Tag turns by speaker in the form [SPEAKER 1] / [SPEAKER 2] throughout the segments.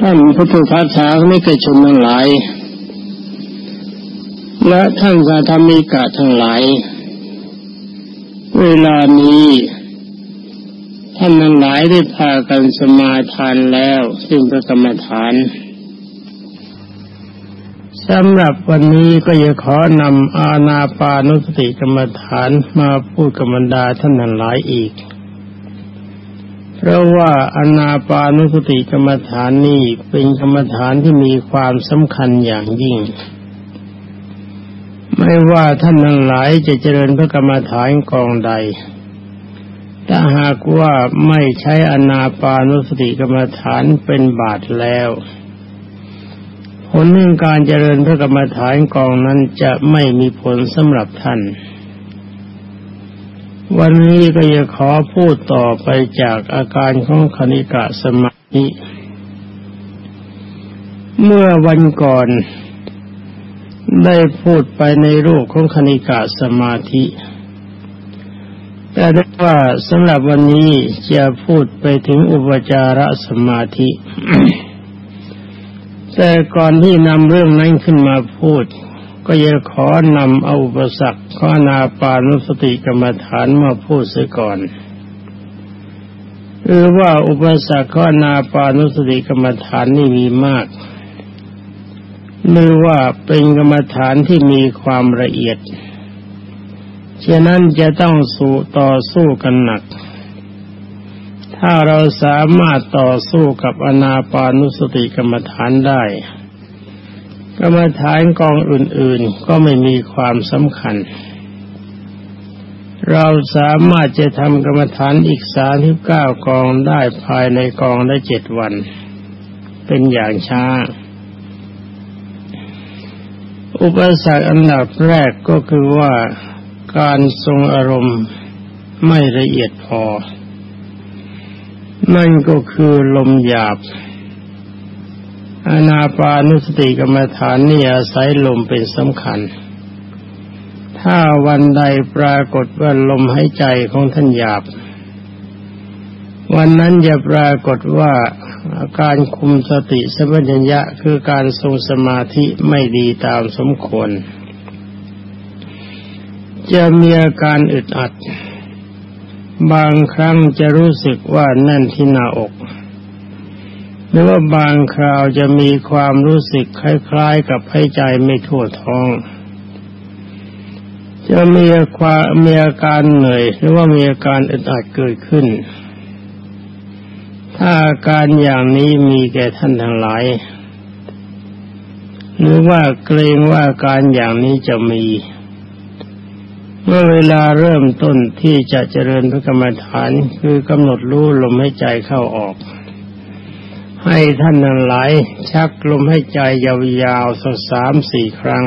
[SPEAKER 1] ท่านพุทธทาสาไม่เคยชมทั้งหลาย และท่านสาธรรมิกะทั้งหลาย เวลานี้ ท่านทั้งหลายได้พากันสมาทานแล้ว ซึ่งพระกรรมฐานสำหรับวันนี้ก็จะขอนำอาณาปานุสติกรรมฐานมาพูดกับบรรดาท่านทั้งหลายอีก เพราะว่าอนาปานุสติกรรมฐานนี้เป็นกรรมฐานที่มีความสำคัญอย่างยิ่ง ไม่ว่าท่านทั้งหลายจะเจริญพระกรรมฐานกองใด ถ้าหากว่าไม่ใช้อนาปานุสติกรรมฐานเป็นบาทแล้วผลแห่งการเจริญพระกรรมฐานกองนั้นจะไม่มีผลสำหรับท่าน วันนี้ก็จะขอพูดต่อไปจากอาการของคณิกะสมาธิ เมื่อวันก่อน ได้พูดไปในรูปของคณิกะสมาธิ แต่ได้ว่าสำหรับวันนี้จะพูดไปถึงอุปจารสมาธิ แต่ก่อนที่นำเรื่องนั้นขึ้นมาพูด ก็จะขอนำเอาอุปสรรคข้อนาปานุสติกรรมฐานมาพูดเสียก่อนหรือว่าอุปสรรคข้อนาปานุสติกรรมฐานนี่มีมากหรือว่าเป็นกรรมฐานที่มีความละเอียด ฉะนั้นจะต้องสู้ต่อสู้กันหนัก ถ้าเราสามารถต่อสู้กับอนาปานุสติกรรมฐานได้ กรรมฐานกองอื่นๆ ก็ไม่มีความสำคัญ เราสามารถจะทำกรรมฐานอีกสามที่เก้ากองได้ภายในกองได้เจ็ดวัน เป็นอย่างช้า อุปสรรคอันดับแรกก็คือว่าการทรงอารมณ์ไม่ละเอียดพอ นั่นก็คือลมหยาบ อนาปานุสติกรรมฐานนี่อาศัยลมเป็นสำคัญ ถ้าวันใดปรากฏว่าลมหายใจของท่านหยาบ วันนั้นจะปรากฏว่าอาการคุมสติสัมปชัญญะคือการทรงสมาธิไม่ดีตามสมควร จะมีอาการอึดอัด บางครั้งจะรู้สึกว่าแน่นที่หน้าอก หรือว่าบางคราวจะมีความรู้สึกคล้ายๆ กับหายใจไม่ทั่วท้อง จะมีความมีอาการเหนื่อย หรือว่ามีอาการอึดอัดเกิดขึ้น ถ้าอาการอย่างนี้มีแก่ท่านทั้งหลาย หรือว่าเกรงว่าการอย่างนี้จะมี เมื่อเวลาเริ่มต้นที่จะเจริญพระกรรมฐานคือกำหนดรู้ลมให้ใจเข้าออก ให้ท่านนั้นหลชักลมให้ใจยาวๆสักสามสี่ครั้ง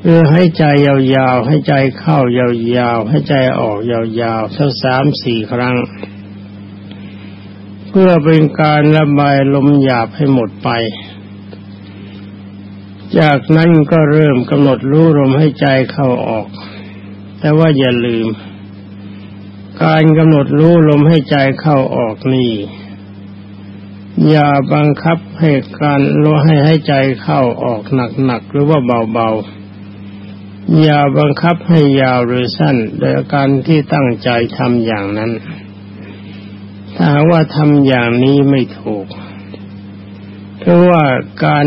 [SPEAKER 1] เพื่อให้ใจยาวๆให้ใจเข้ายาวๆให้ใจออกยาวๆสักสามสี่ครั้ง เพื่อเป็นการระบายลมหยาบให้หมดไป จากนั้นก็เริ่มกำหนดรู้ลมให้ใจเข้าออก แต่ว่าอย่าลืม การกำหนดรู้ลมให้ใจเข้าออกนี่อย่าบังคับให้การลมให้ให้ใจเข้าออกหนักๆหรือว่าเบาๆ อย่าบังคับให้ยาวหรือสั้น โดยการที่ตั้งใจทำอย่างนั้น ถ้าว่าทำอย่างนี้ไม่ถูก เพราะว่าการ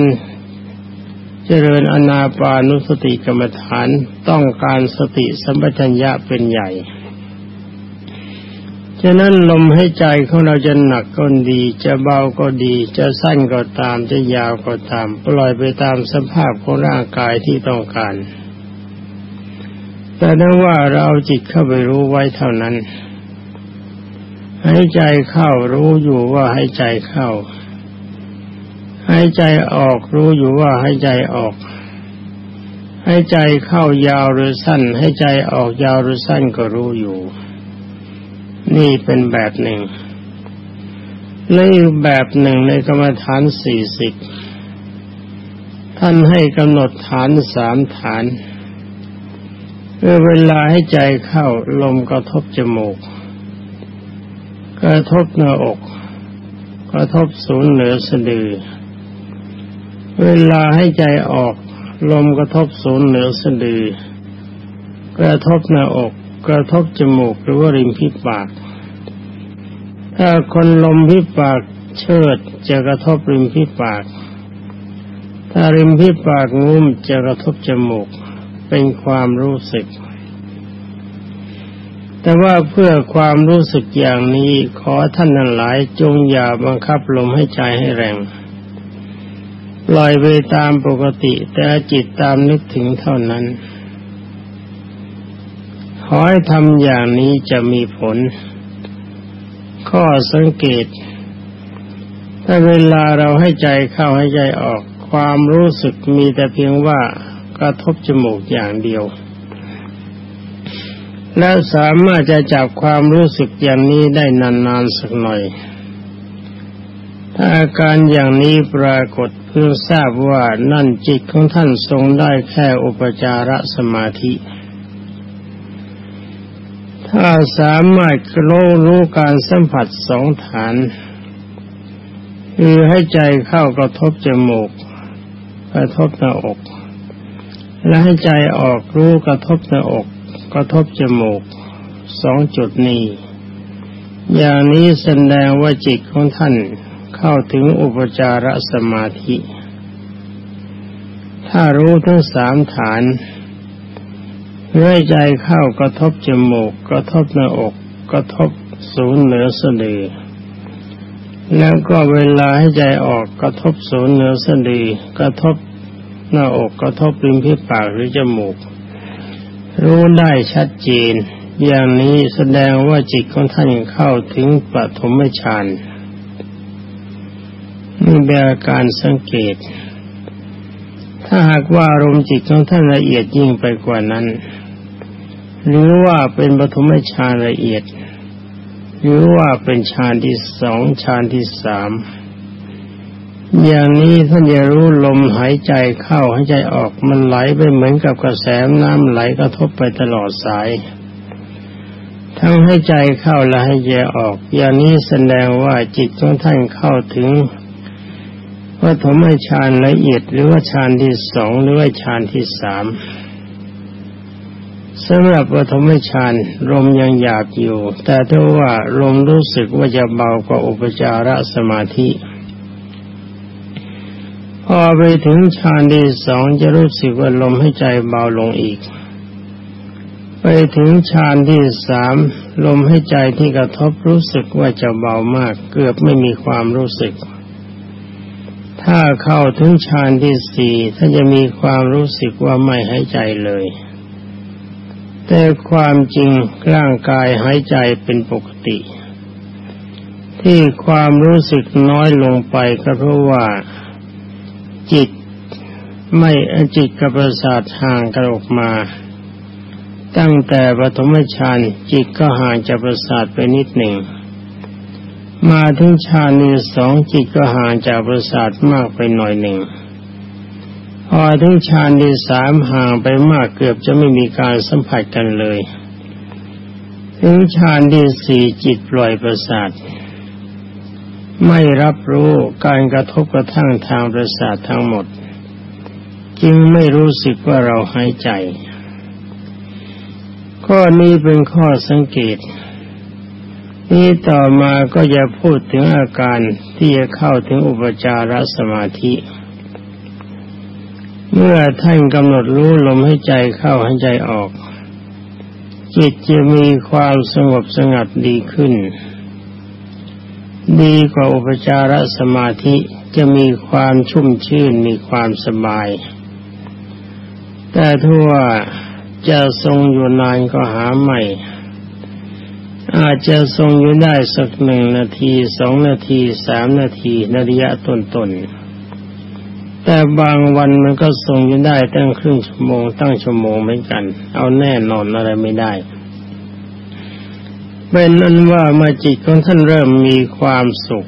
[SPEAKER 1] เจริญอนาปานุสติกรรมฐานต้องการสติสัมปชัญญะเป็นใหญ่ ฉะนั้นลมให้ใจของเราจะหนักก็ดี จะเบาก็ดี จะสั้นก็ตาม จะยาวก็ตาม ปล่อยไปตามสภาพของร่างกายที่ต้องการ แต่ถ้าว่าเราจิตเข้าไปรู้ไว้เท่านั้น ให้ใจเข้ารู้อยู่ว่าให้ใจเข้า ให้ใจออกรู้อยู่ว่าให้ใจออก ให้ใจเข้ายาวหรือสั้น ให้ใจออกยาวหรือสั้นก็รู้อยู่ นี่เป็นแบบหนึ่งและอีกแบบหนึ่งในกรรมฐานสี่สิบท่านให้กำหนดฐานสามฐานเมื่อเวลาให้ใจเข้าลมกระทบจมูก กระทบหน้าอกกกระทบศูนย์เหนือสะดือ เวลาให้ใจออก ลมกระทบศูนย์เหนือสะดือ กระทบหน้าอก กระทบจมูกหรือว่าริมพิปาก ถ้าคนลมพิปากเชิดจะกระทบริมพิปาก ถ้าริมพิปากงุ้มจะกระทบจมูก เป็นความรู้สึก แต่ว่าเพื่อความรู้สึกอย่างนี้ขอท่านนั้นหลายจงอย่าบังคับลมให้ใจให้แรงปล่อยไปตามปกติแต่จิตตามนึกถึงเท่านั้น ขอให้ทำอย่างนี้จะมีผล ข้อสังเกต ถ้าเวลาเราให้ใจเข้าให้ใจออก ความรู้สึกมีแต่เพียงว่ากระทบจมูกอย่างเดียว และสามารถจะจับความรู้สึกอย่างนี้ได้นานๆสักหน่อย ถ้าอาการอย่างนี้ปรากฏเพื่อทราบว่านั่นจิตของท่านทรงได้แค่อุปจารสมาธิ ถ้าสามารถรู้รู้การสัมผัสสองฐาน คือให้ใจเข้ากระทบจมูก กระทบหน้าอก และให้ใจออกรู้กระทบหน้าอก กระทบจมูกสองจุดนี้ อย่างนี้แสดงว่าจิตของท่านเข้าถึงอุปจารสมาธิ ถ้ารู้ทั้งสามฐาน เมื่อใจเข้ากระทบจมูก กระทบหน้าอก กระทบศูนย์เหนือสะดือแล้วก็เวลาให้ใจออกกระทบศูนย์เหนือสะดือกระทบหน้าอกกระทบริมฝีปากหรือจมูก รู้ได้ชัดเจน อย่างนี้แสดงว่าจิตของท่านเข้าถึงปฐมฌานนี่เป็นอาการสังเกต ถ้าหากว่าอารมณ์จิตของท่านละเอียดยิ่งไปกว่านั้น หรือว่าเป็นปฐมฌานละเอียด หรือว่าเป็นฌานที่สองฌานที่สามอย่างนี้ท่านจะรู้ลมหายใจเข้าหายใจออกมันไหลไปเหมือนกับกระแสน้ำไหลกระทบไปตลอดสาย ทั้งให้ใจเข้าและให้ใจออก อย่างนี้แสดงว่าจิตของท่านเข้าถึงว่าถมฌานละเอียดหรือว่าฌานที่สองหรือว่าฌานที่สาม สำหรับปฐมฌานลมยังหยาบอยู่ แต่ถ้าว่าลมรู้สึกว่าจะเบากว่าอุปจารสมาธิ พอไปถึงฌานที่สองจะรู้สึกว่าลมให้ใจเบาลงอีก ไปถึงฌานที่สามลมให้ใจที่กระทบรู้สึกว่าจะเบามาก เกือบไม่มีความรู้สึก ถ้าเข้าถึงฌานที่สี่ถ้าจะมีความรู้สึกว่าไม่หายใจเลย แต่ความจริงร่างกายหายใจเป็นปกติ ที่ความรู้สึกน้อยลงไปก็เพราะว่าจิตไม่จิตกับประสาทห่างกันออกมา ตั้งแต่ปฐมฌานจิตก็ห่างจากประสาทไปนิดหนึ่ง มาถึงฌานที่สองจิตก็ห่างจากประสาทมากไปหน่อยหนึ่ง พอถึงฌานที่สามห่างไปมากเกือบจะไม่มีการสัมผัสกันเลย ถึงฌานที่สี่จิตปล่อยประสาท ไม่รับรู้การกระทบกระทั่งทางประสาททั้งหมด จึงไม่รู้สึกว่าเราหายใจ ข้อนี้เป็นข้อสังเกต นี้ต่อมาก็จะพูดถึงอาการที่จะเข้าถึงอุปจารสมาธิ เมื่อท่านกำหนดรู้ลมให้ใจเข้าให้ใจออก จิตจะมีความสงบสงัดดีขึ้น ดีกว่าอุปจารสมาธิจะมีความชุ่มชื่นมีความสบาย แต่ทั่วจะทรงอยู่นานก็หาใหม่ อาจจะทรงอยู่ได้สักหนึ่งนาทีสองนาทีสามนาทีนระยะต้นๆ แต่บางวันมันก็ทรงอยู่ได้ตั้งครึ่งชั่วโมงตั้งชั่วโมงเหมือนกัน เอาแน่นอนอะไรไม่ได้เป็นนั้นว่ามาจิตของท่านเริ่มมีความสุข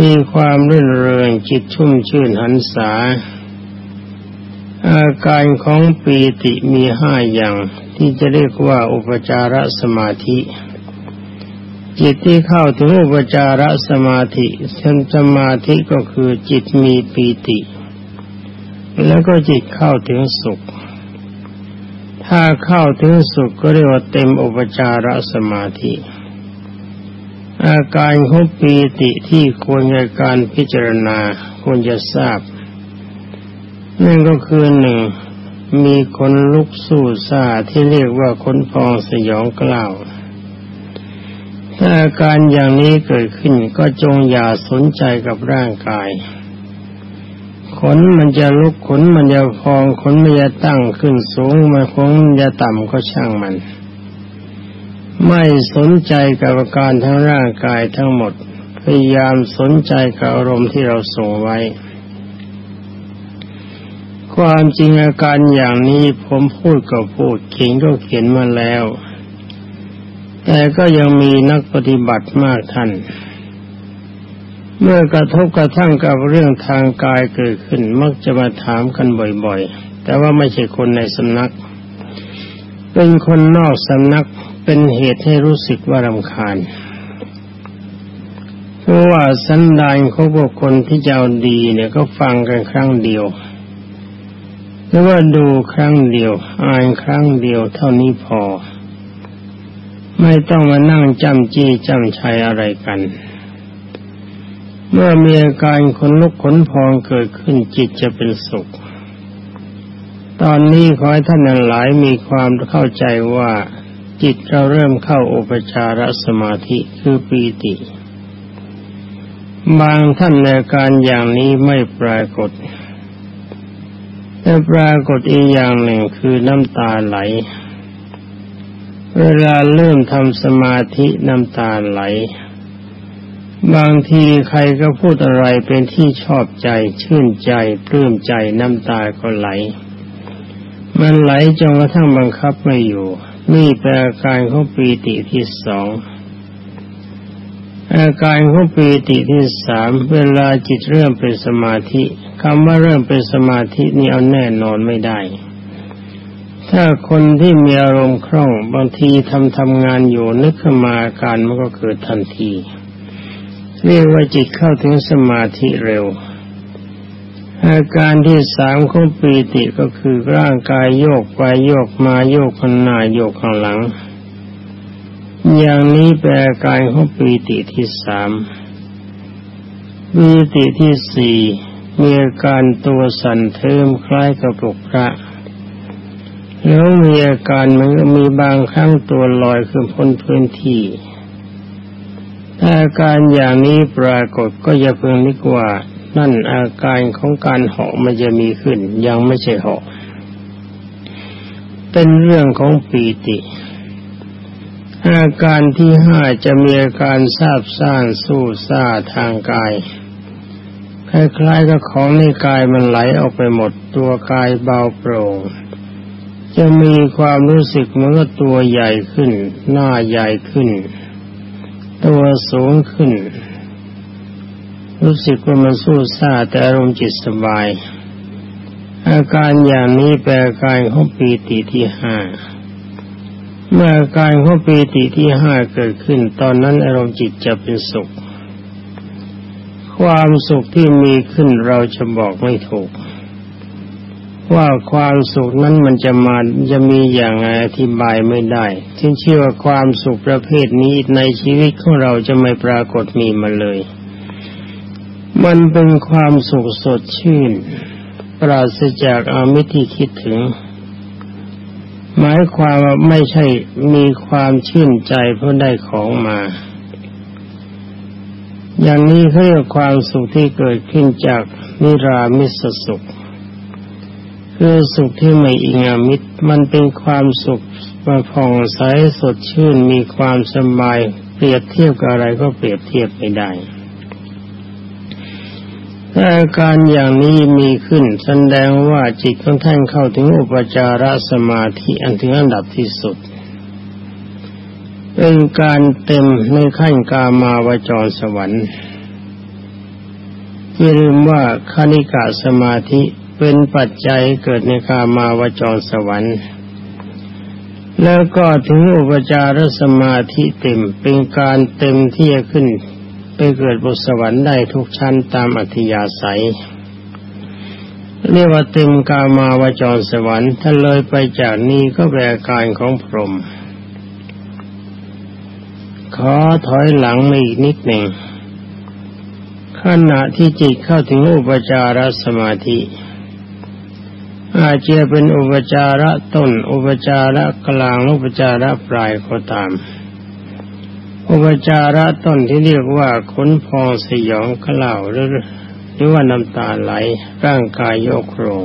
[SPEAKER 1] มีความรื่นเริงจิตชุ่มชื่นหันษา อาการของปีติมีห้าอย่างที่จะเรียกว่าอุปจารสมาธิ จิตที่เข้าถึงอุปจารสมาธิเช่นสมาธิก็คือจิตมีปีติ แล้วก็จิตเข้าถึงสุข ถ้าเข้าถึงสุขก็เรียกว่าเต็มอุปจารสมาธิ อาการของปีติที่ควรในการพิจารณาควรจะทราบ นั่นก็คือหนึ่งมีคนลุกสู้ซาที่เรียกว่าคนพองสยองกล่าว ถ้าอาการอย่างนี้เกิดขึ้นก็จงอย่าสนใจกับร่างกาย ขนมันจะลุกขนมันจะพองขนมันจะตั้งขึ้นสูงมันคงจะต่ำก็ช่างมัน ไม่สนใจกับอาการทั้งร่างกายทั้งหมด พยายามสนใจกับอารมณ์ที่เราส่งไว้ ความจริงอาการอย่างนี้ผมพูดก็พูดเขียนก็เขียนมาแล้ว แต่ก็ยังมีนักปฏิบัติมากท่าน เมื่อกระทบกระทั่งกับเรื่องทางกายเกิดขึ้นมักจะมาถามกันบ่อยๆ แต่ว่าไม่ใช่คนในสำนัก เป็นคนนอกสำนักเป็นเหตุให้รู้สึกว่ารำคาญเพราะว่าสันดานของบุคคลที่จะเอาดีเนี่ยก็ฟังกันครั้งเดียวหรือว่าดูครั้งเดียว อ่านครั้งเดียวเท่านี้พอ ไม่ต้องมานั่งจำจี้จำชัยอะไรกัน เมื่อมีอาการขนลุกขนพองเกิดขึ้นจิตจะเป็นสุข ตอนนี้ขอให้ท่านหลายมีความเข้าใจว่า จิตเราเริ่มเข้าอุปจารสมาธิคือปีติ บางท่านในการอย่างนี้ไม่ปรากฏ แต่ปรากฏอีกอย่างหนึ่งคือน้ำตาไหล เวลาเริ่มทำสมาธิน้ำตาไหล บางทีใครก็พูดอะไรเป็นที่ชอบใจ ชื่นใจ ปลื้มใจน้ำตาก็ไหล มันไหลจนกระทั่งบังคับไม่อยู่ นี่เป็นอาการของปีติที่สองอาการของปีติที่สามเวลาจิตเริ่มเป็นสมาธิคำว่าเริ่มเป็นสมาธินี่เอาแน่นอนไม่ได้ ถ้าคนที่มีอารมณ์คล่องบางทีทำทำงานอยู่นึกขึ้นมาอาการมันก็เกิดทันที เรียกว่าจิตเข้าถึงสมาธิเร็ว อาการที่สามของปีติก็คือร่างกายโยกไปโยกมาโยกข้างหน้าโยกข้างหลัง อย่างนี้เป็นอาการของปีติที่สามปีติที่สี่มีอาการตัวสั่นเทิมคล้ายกับปลุกพระ แล้วมีอาการมันก็มีบางครั้งตัวลอยขึ้นพ้นพื้นที่ถ้าอาการอย่างนี้ปรากฏก็อย่าเพิ่งนึกว่า นั่นอาการของการเหาะมันจะมีขึ้น ยังไม่ใช่เหาะเป็นเรื่องของปีติ อาการที่ห้าจะมีอาการทราบซ่านสู้ซาทางกายคล้ายๆกับของในกายมันไหลออกไปหมดตัวกายเบาโปร่ง จะมีความรู้สึกเหมือนตัวใหญ่ขึ้น หน้าใหญ่ขึ้น ตัวสูงขึ้น รู้สึกว่ามันสู้ซาแต่อารมณ์จิตสบาย อาการอย่างนี้แปลอาการของปีติที่ห้าเมื่ออาการของปีติที่ห้าเกิดขึ้น ตอนนั้นอารมณ์จิตจะเป็นสุข ความสุขที่มีขึ้นเราจะบอกไม่ถูก ว่าความสุขนั้นมันจะมาจะมีอย่างไรอธิบายไม่ได้ฉันเชื่อว่าความสุขประเภทนี้ในชีวิตของเราจะไม่ปรากฏมีมาเลย มันเป็นความสุขสดชื่น ปราศจากอามิตที่คิดถึง หมายความว่าไม่ใช่มีความชื่นใจเพราะได้ของมา อย่างนี้เขาเรียกความสุขที่เกิดขึ้นจากนิรามิสสุข คือสุขที่ไม่อิงามิตร มันเป็นความสุขมาผ่องใสสดชื่นมีความสบาย เปรียบเทียบกับอะไรก็เปรียบเทียบไม่ได้ถ้าอาการอย่างนี้มีขึ้นแสดงว่าจิตของท่านเข้าถึงอุปจารสมาธิอันถึงอันดับที่สุด เป็นการเต็มในขั้นกามาวจรสวรรค์อย่าลืมว่าคณิกาสมาธิ เป็นปัจจัยเกิดในกามาวจรสวรรค์ แล้วก็ถึงอุปจารสมาธิเต็มเป็นการเต็มที่จะขึ้น ไปเกิดบนสวรรค์ได้ทุกชั้นตามอัธยาศัย เรียกว่าเต็มกามาวจรสวรรค์ ถ้าเลยไปจากนี้ก็แปลการของพรหมขอถอยหลังมาอีกนิดหนึ่งขณะที่จิตเข้าถึงอุปจารสมาธิ อาจจะเป็นอุปจาระต้น อุปจาระกลางอุปจาระปลายก็ตาม อุปจาระต้นที่เรียกว่าขนพองสยองกล่าวหรือหรือว่าน้ำตาไหล ร่างกายโยกโครง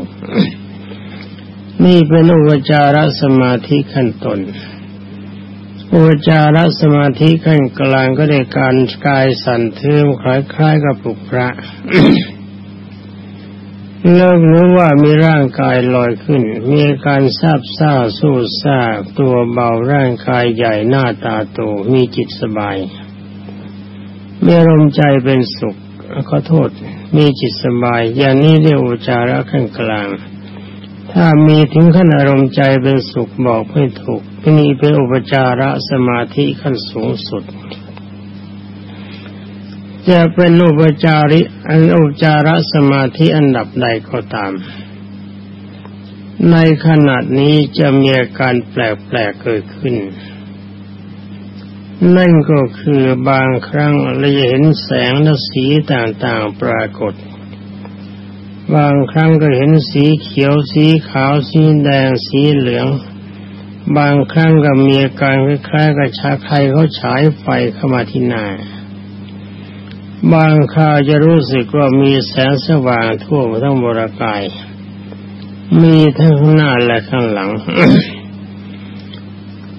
[SPEAKER 1] นี่เป็นอุปจารสมาธิขั้นต้นอุปจารสมาธิขั้นกลางก็ได้การกายสั่นเทิมคล้ายๆกับปุกพระ เลิกรู้ว่ามีร่างกายลอยขึ้น มีการซาบซ่าสู้ซ่าตัวเบาร่างกายใหญ่หน้าตาโตมีจิตสบาย มีอารมณ์ใจเป็นสุขขอโทษ มีจิตสบาย อย่างนี้เรียกอุจาระขั้นกลาง ถ้ามีถึงขั้นอารมณ์ใจเป็นสุขบอกไม่ถูกนี่เป็นอุปจาระสมาธิขั้นสูงสุด จะเป็นอุปจาริอันอุปจารสมาธิอันดับใดก็ตาม ในขณะนี้จะมีอาการแปลกๆเกิดขึ้น นั่นก็คือบางครั้งเราจะเห็นแสงและสีต่างๆปรากฏ บางครั้งก็เห็นสีเขียวสีขาวสีแดงสีเหลือง บางครั้งก็มีอาการคล้ายๆกับชาใครเขาฉายไฟเข้ามาที่หน้า บางคราวจะรู้สึกว่ามีแสงสว่างทั่วทั้งบรากาย มีทั้งหน้าและข้างหลัง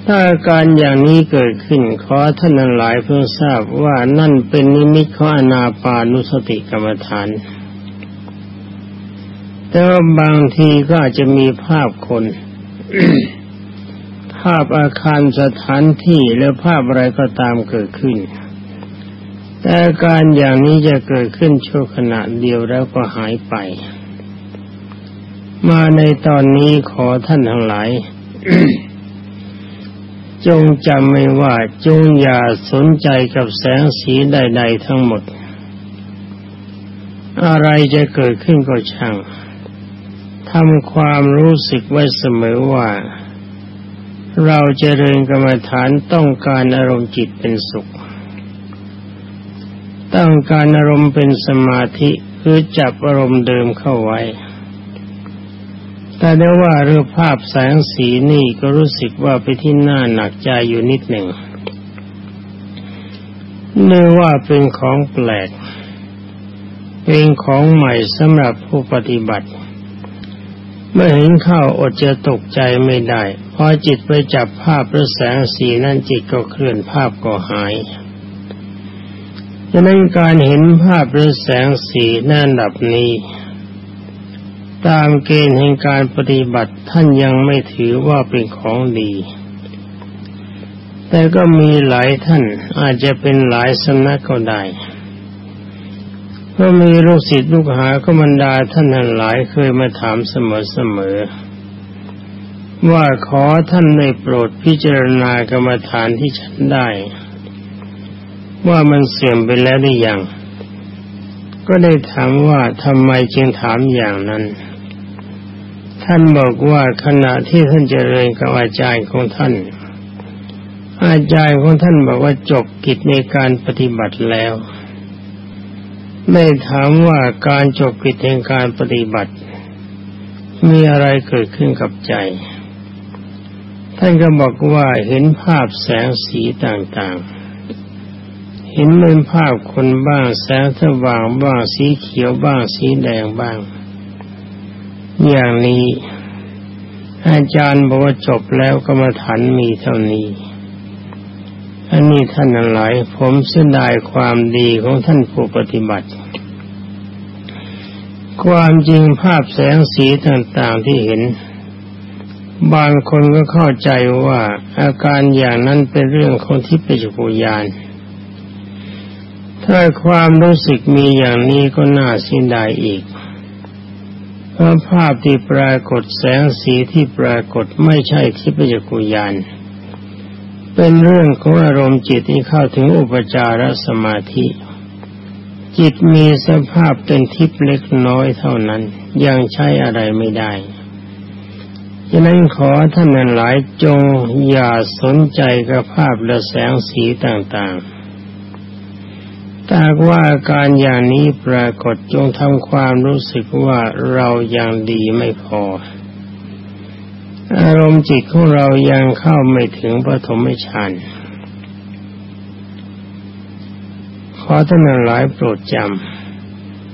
[SPEAKER 1] ถ้าอาการอย่างนี้เกิดขึ้นขอท่านหลายเพิ่งทราบว่านั่นเป็นนิมิตของอนาปานุสติกรรมฐาน แต่ว่าบางทีก็อาจจะมีภาพคน ภาพอาคารสถานที่หรือภาพอะไรก็ตามเกิดขึ้น แต่การอย่างนี้จะเกิดขึ้นชั่วขณะเดียวแล้วก็หายไป มาในตอนนี้ขอท่านทั้งหลาย จงจำไม่ว่าจงอย่าสนใจกับแสงสีใด ๆ ทั้งหมด อะไรจะเกิดขึ้นก็ช่างทำความรู้สึกไว้เสมอว่า เราจะเริญกรรมฐานต้องการอารมณ์จิตเป็นสุข ตั้งการอารมณ์เป็นสมาธิคือจับอารมณ์เดิมเข้าไว้ แต่ได้ว่าเรื่องภาพแสงสีนี่ก็รู้สึกว่าไปที่หน้าหนักใจอยู่นิดหนึ่งเนื่อว่าเป็นของแปลก เป็นของใหม่สำหรับผู้ปฏิบัติ เมื่อเห็นเข้าอดจะตกใจไม่ได้ พอจิตไปจับภาพหรือแสงสีนั่นจิตก็เคลื่อนภาพก็หาย ฉะนั้นการเห็นภาพหรือแสงสีในอันดับนี้ ตามเกณฑ์แห่งการปฏิบัติท่านยังไม่ถือว่าเป็นของดี แต่ก็มีหลายท่านอาจจะเป็นหลายสำนักก็ได้เพราะมีลูกศิษย์ลูกหาก็บรรดาท่านหลายเคยมาถามเสมอๆว่าขอท่านได้โปรดพิจารณากรรมฐานที่ฉันได้ ว่ามันเสื่อมไปแล้วหรือยัง ก็ได้ถามว่าทำไมจึงถามอย่างนั้น ท่านบอกว่าขณะที่ท่านเจริญกับอาจารย์ของท่าน อาจารย์ของท่านบอกว่าจบกิจในการปฏิบัติแล้วไม่ถามว่าการจบกิจในการปฏิบัติ มีอะไรเกิดขึ้นกับใจ ท่านก็บอกว่าเห็นภาพแสงสีต่างๆ เห็นเป็นภาพคนบ้างแสงสว่างบ้างสีเขียวบ้างสีแดงบ้าง อย่างนี้ อาจารย์บอกว่าจบแล้วกรรมฐานมีเท่านี้อันนี้ท่านหลายผมเสียดายความดีของท่านผู้ปฏิบัติ ความจริงภาพแสงสีต่างๆที่เห็น บางคนก็เข้าใจว่าอาการอย่างนั้นเป็นเรื่องของทิพยจักรยาน ถ้าความรู้สึกมีอย่างนี้ก็น่าเสียดายอีก เพราะภาพที่ปรากฏแสงสีที่ปรากฏไม่ใช่ทิพยกุยาน เป็นเรื่องของอารมณ์จิตที่เข้าถึงอุปจารสมาธิ จิตมีสภาพเป็นทิพย์เล็กน้อยเท่านั้น ยังใช้อะไรไม่ได้ฉะนั้นขอท่านนั้นหลายจงอย่าสนใจกับภาพและแสงสีต่างๆ ถ้าว่าการอย่างนี้ปรากฏจงทำความรู้สึกว่าเรายังดีไม่พอ อารมณ์จิตของเรายังเข้าไม่ถึงปฐมฌานขอท่านหลายโปรดจ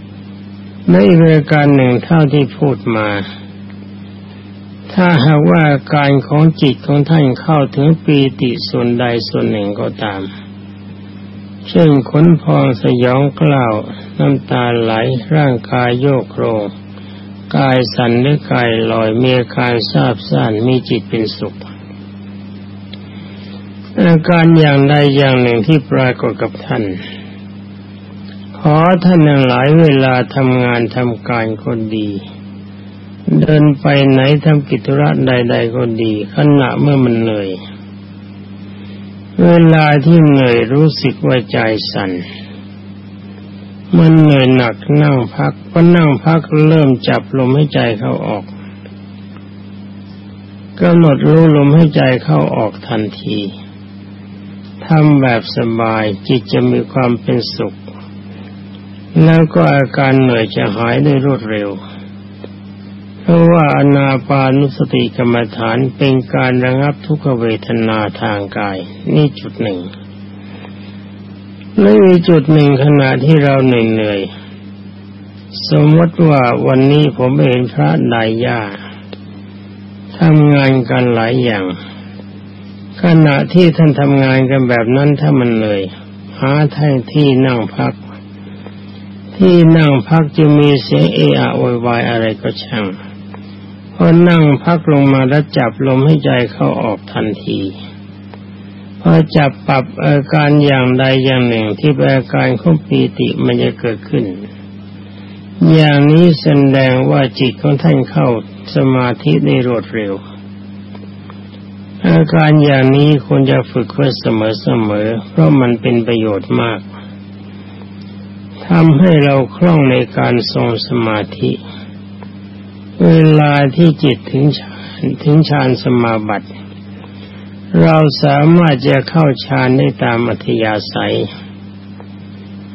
[SPEAKER 1] ำในเวลาการหนึ่งเท่าที่พูดมา ถ้าหากว่าการของจิตของท่านเข้าถึงปีติส่วนใดส่วนหนึ่งก็ตาม เช่นขนพองสยองกล่าว น้ำตาไหลร่างกายโยกโครง กายสั่นหรือกายลอยมีอาการทราบซ่านมีจิตเป็นสุข อาการอย่างใดอย่างหนึ่งที่ปรากฏกับท่าน ขอท่านหลายเวลาทำงานทำการคนดีเดินไปไหนทำกิจธุระใด ๆ ก็ดีขณะเมื่อมันเหนื่อย เวลาที่เหนื่อยรู้สึกว่าใจสั่นมันเหนื่อยหนักนั่งพักพอนั่งพักเริ่มจับลมให้ใจเข้าออกกำหนดรู้ลมให้ใจเข้าออกทันทีทำแบบสบายจิตจะมีความเป็นสุข แล้วก็อาการเหนื่อยจะหายได้รวดเร็ว เพราะว่าอนาปานุสติกรรมฐานเป็นการระงับทุกขเวทนาทางกาย นี่จุดหนึ่งและมีจุดหนึ่งขณะที่เราเหนื่อยสมมติว่าวันนี้ผมเห็นพระดายยาทำงานกันหลายอย่าง ขณะที่ท่านทำงานกันแบบนั้นถ้ามันเหนื่อยหาท่ที่นั่งพัก ที่นั่งพักจะมีเสียงเอะอะโวยวายอะไรก็ช่าง พอนั่งพักลงมาแล้วจับลมให้ใจเข้าออกทันที พอจับปรับอาการอย่างใดอย่างหนึ่งที่เป็นอาการของปีติมันจะเกิดขึ้น อย่างนี้แสดงว่าจิตของท่านเข้าสมาธิในรวดเร็ว อาการอย่างนี้ควรจะฝึกไว้เสมอๆ เพราะมันเป็นประโยชน์มากทำให้เราคล่องในการทรงสมาธิ เวลาที่จิตถึงฌานถึงฌานสมาบัติ เราสามารถจะเข้าฌานได้ตามอัธยาศัย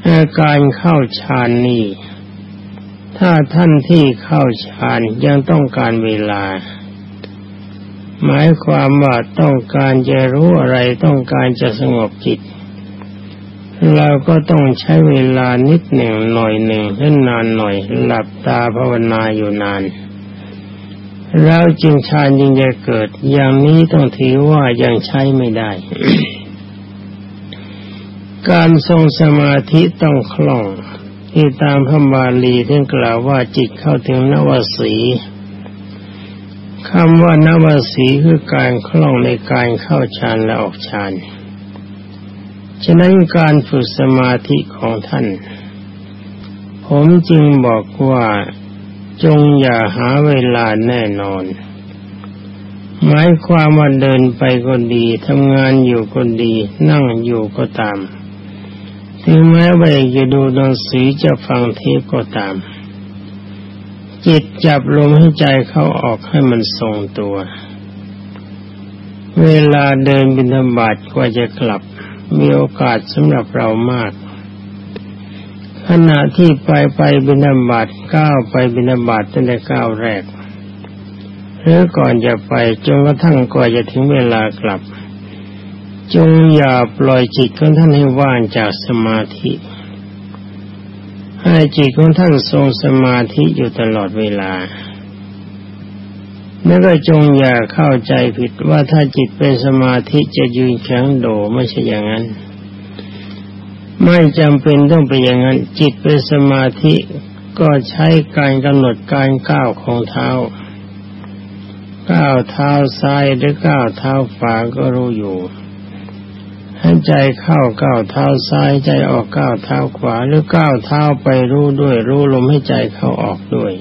[SPEAKER 1] อาการเข้าฌานนี้ถ้าท่านที่เข้าฌานยังต้องการเวลา หมายความว่าต้องการจะรู้อะไรต้องการจะสงบจิต เราก็ต้องใช้เวลานิดหนึ่งหน่อยหนึ่งเล่นนานหน่อย หลับตาภาวนาอยู่นาน แล้วจึงฌานยิงจะเกิด อย่างนี้ต้องถือว่ายังใช้ไม่ได้ การทรงสมาธิต้องคล่อง ที่ตามพระบาลีท่านกล่าวว่าจิตเข้าถึงนวสีคำว่านวสีคือการคล่องในการเข้าฌานและออกฌาน ฉะนั้นการฝึกสมาธิของท่าน ผมจึงบอกว่า จงอย่าหาเวลาแน่นอน หมายความว่าเดินไปก็ดีทำงานอยู่ก็ดี นั่งอยู่ก็ตาม ถึงแม้ว่าจะดูหนังสือจะฟังเทปก็ตาม จิตจับลมให้ใจเข้าออกให้มันทรงตัว เวลาเดินบินธบาตกว่าจะกลับ มีโอกาสสำหรับเรามาก ขณะที่ไปไปบินาบาตก้าวไปบินาบาตตั้งแต่ก้าวแรกหรือก่อนจะไปจนกระทั่งก่อนจะถึงเวลากลับ จงอย่าปล่อยจิตของท่านให้ว่างจากสมาธิ ให้จิตของท่านทรงสมาธิอยู่ตลอดเวลาแล้วก็จงอย่าเข้าใจผิดว่าถ้าจิตเป็นสมาธิจะยืนแข็งโดไม่ใช่อย่างนั้น ไม่จำเป็นต้องไปอย่างนั้น จิตเป็นสมาธิก็ใช้การกำหนดการก้าวของเท้า ก้าวเท้าซ้ายหรือก้าวเท้าขวาก็รู้อยู่ให้ใจเข้าก้าวเท้าซ้ายใจออกก้าวเท้าขวาหรือก้าวเท้าไปรู้ด้วย รู้ลมให้ใจเข้าออกด้วย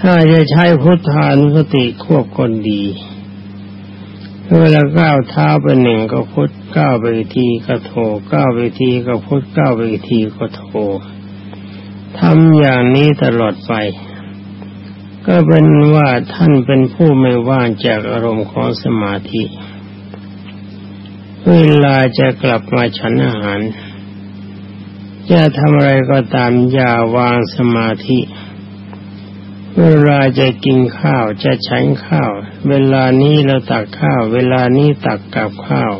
[SPEAKER 1] ถ้าจะใช้พุทธานุสติควบคนดี เวลาก้าวเท้าไปหนึ่งก็พุทธก้าวไปทีก็โทก้าวไปทีก็พุทธก้าวไปทีก็โททำอย่างนี้ตลอดไป ก็เป็นว่าท่านเป็นผู้ไม่ว่างจากอารมณ์ของสมาธิ เวลาจะกลับมาฉันอาหารจะทำอะไรก็ตามอย่าวางสมาธิ เวลาจะกินข้าวจะฉันข้าว เวลานี้เราตักข้าว เวลานี้ตักกับข้าว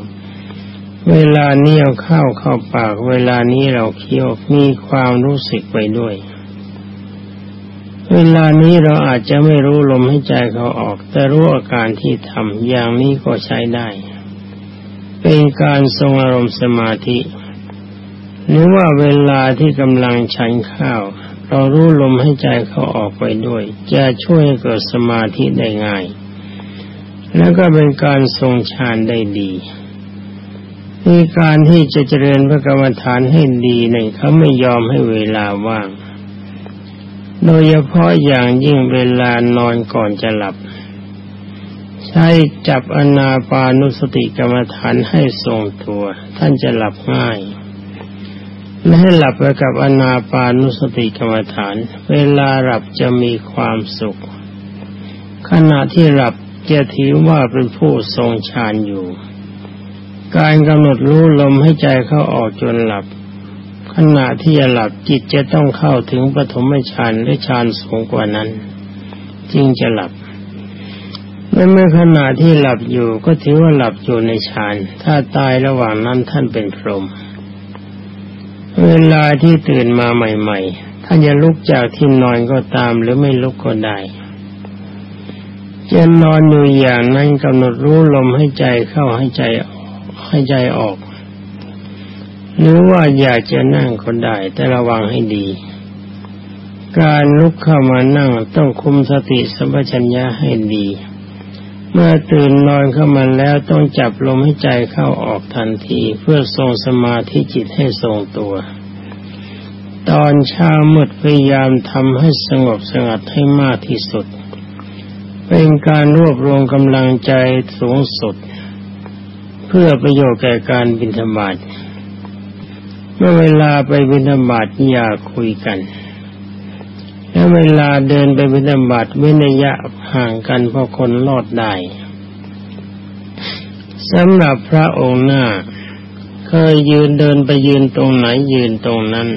[SPEAKER 1] เวลานี้เอาข้าวเข้าปาก เวลานี้เราเคี้ยวมีความรู้สึกไปด้วย เวลานี้เราอาจจะไม่รู้ลมให้ใจเขาออก แต่รู้อาการที่ทำอย่างนี้ก็ใช้ได้ เป็นการทรงอารมณ์สมาธิหรือว่าเวลาที่กำลังฉันข้าว เรารู้ลมให้ใจเขาออกไปด้วย จะช่วยให้เกิดสมาธิได้ง่าย แล้วก็เป็นการทรงฌานได้ดีมีการที่จะเจริญพระกรรมฐานให้ดีเนี่ยเขาไม่ยอมให้เวลาว่าง โดยเฉพาะอย่างยิ่งเวลานอนก่อนจะหลับ ใช้จับอนาปานุสติกรรมฐานให้ทรงตัว ท่านจะหลับง่าย และให้หลับไปกับอนาปานุสติกรรมฐาน เวลาหลับจะมีความสุข ขณะที่หลับจะถือว่าเป็นผู้ทรงฌานอยู่ การกำหนดรู้ลมให้ใจเข้าออกจนหลับ ขณะที่จะหลับจิตจะต้องเข้าถึงปฐมฌานหรือฌานสูงกว่านั้น จึงจะหลับเมื่อขณะที่หลับอยู่ก็ถือว่าหลับอยู่ในฌาน ถ้าตายระหว่างนั้นท่านเป็นพรหม เวลาที่ตื่นมาใหม่ๆ ถ้าจะลุกจากที่นอนก็ตามหรือไม่ลุกก็ได้จะนอนอยู่อย่างนั้นกำหนดรู้ลมให้ใจเข้าให้ใจให้ใจออก หรือว่าอยากจะนั่งก็ได้ แต่ระวังให้ดี การลุกเข้ามานั่งต้องคุมสติสัมปชัญญะให้ดี เมื่อตื่นนอนเข้ามาแล้วต้องจับลมให้ใจเข้าออกทันทีเพื่อทรงสมาธิจิตให้ทรงตัว ตอนเช้ามืดพยายามทำให้สงบสงัดให้มากที่สุด เป็นการรวบรวมกำลังใจสูงสุด เพื่อประโยชน์แก่การบินธบาตเมื่อเวลาไปบินธบาตอย่าคุยกัน และเวลาเดินไปบิณฑบาตเว้นระยะห่างกันเพราะคนลอดได้สำหรับพระองค์หน้า เคยยืนเดินไปยืนตรงไหนยืนตรงนั้น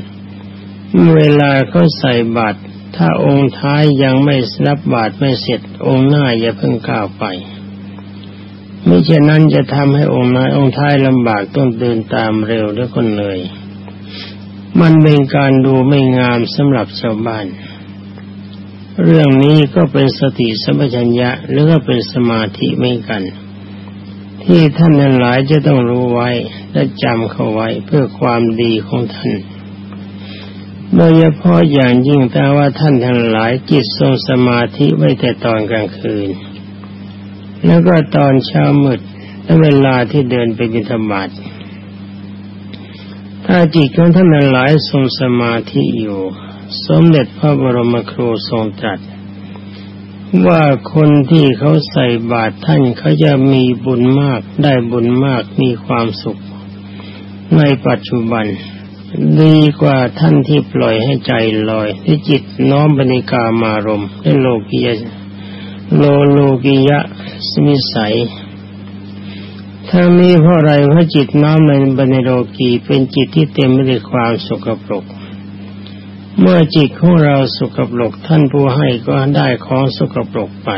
[SPEAKER 1] เวลาเขาใส่บาตรถ้าองค์ท้ายยังไม่รับบาตรไม่เสร็จ องค์หน้าอย่าเพิ่งก้าวไปมิฉะนั้นจะทำให้องค์น้าองค์ท้ายลำบากต้องเดินตามเร็วแล้วก็เหนื่อยมันเป็นการดูไม่งามสำหรับชาวบ้าน เรื่องนี้ก็เป็นสติสัมปชัญญะหรือก็เป็นสมาธิไม่กัน ที่ท่านนั้นหลายจะต้องรู้ไว้และจำเข้าไว้เพื่อความดีของท่านโดยเฉพาะอย่างยิ่งแต่ว่าท่านทั้งหลายจิตทรงสมาธิไว้แต่ตอนกลางคืน แล้วก็ตอนเช้ามืดและเวลาที่เดินไปบิณฑบาตถ้าจิตของท่านนั้นหลายทรงสมาธิอยู่ สมเด็จพระบรมครูทรงตรัส ว่าคนที่เขาใส่บาตรท่านเขาจะมีบุญมากได้บุญมากมีความสุข ในปัจจุบัน ดีกว่าท่านที่ปล่อยให้ใจลอย ที่จิตน้อมบริกามารมและโลกียะโลโลกิยะสมิสัยทั้งนี้เพราะอะไรเพราะจิตน้อมในบริโลกีเป็นจิตที่เต็มไปด้วยความสุขปรก เมื่อจิตของเราสุกปรกท่านผู้ให้ก็ได้ของสุกปรกไป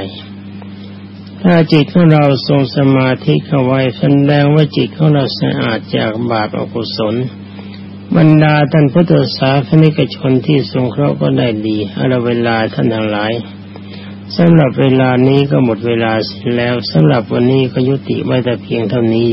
[SPEAKER 1] ถ้าจิตของเราทรงสมาธิเข้าไว้แสดงว่าจิตของเราสะอาดจากบาปอกุศล บรรดาท่านพุทธศาสนิกชนที่ทรงเคราะห์ก็ได้ดีอาเวลาท่านทั้งหลายสำหรับเวลานี้ก็หมดเวลาแล้วสำหรับวันนี้ก็ยุติไว้แต่เพียงเท่านี้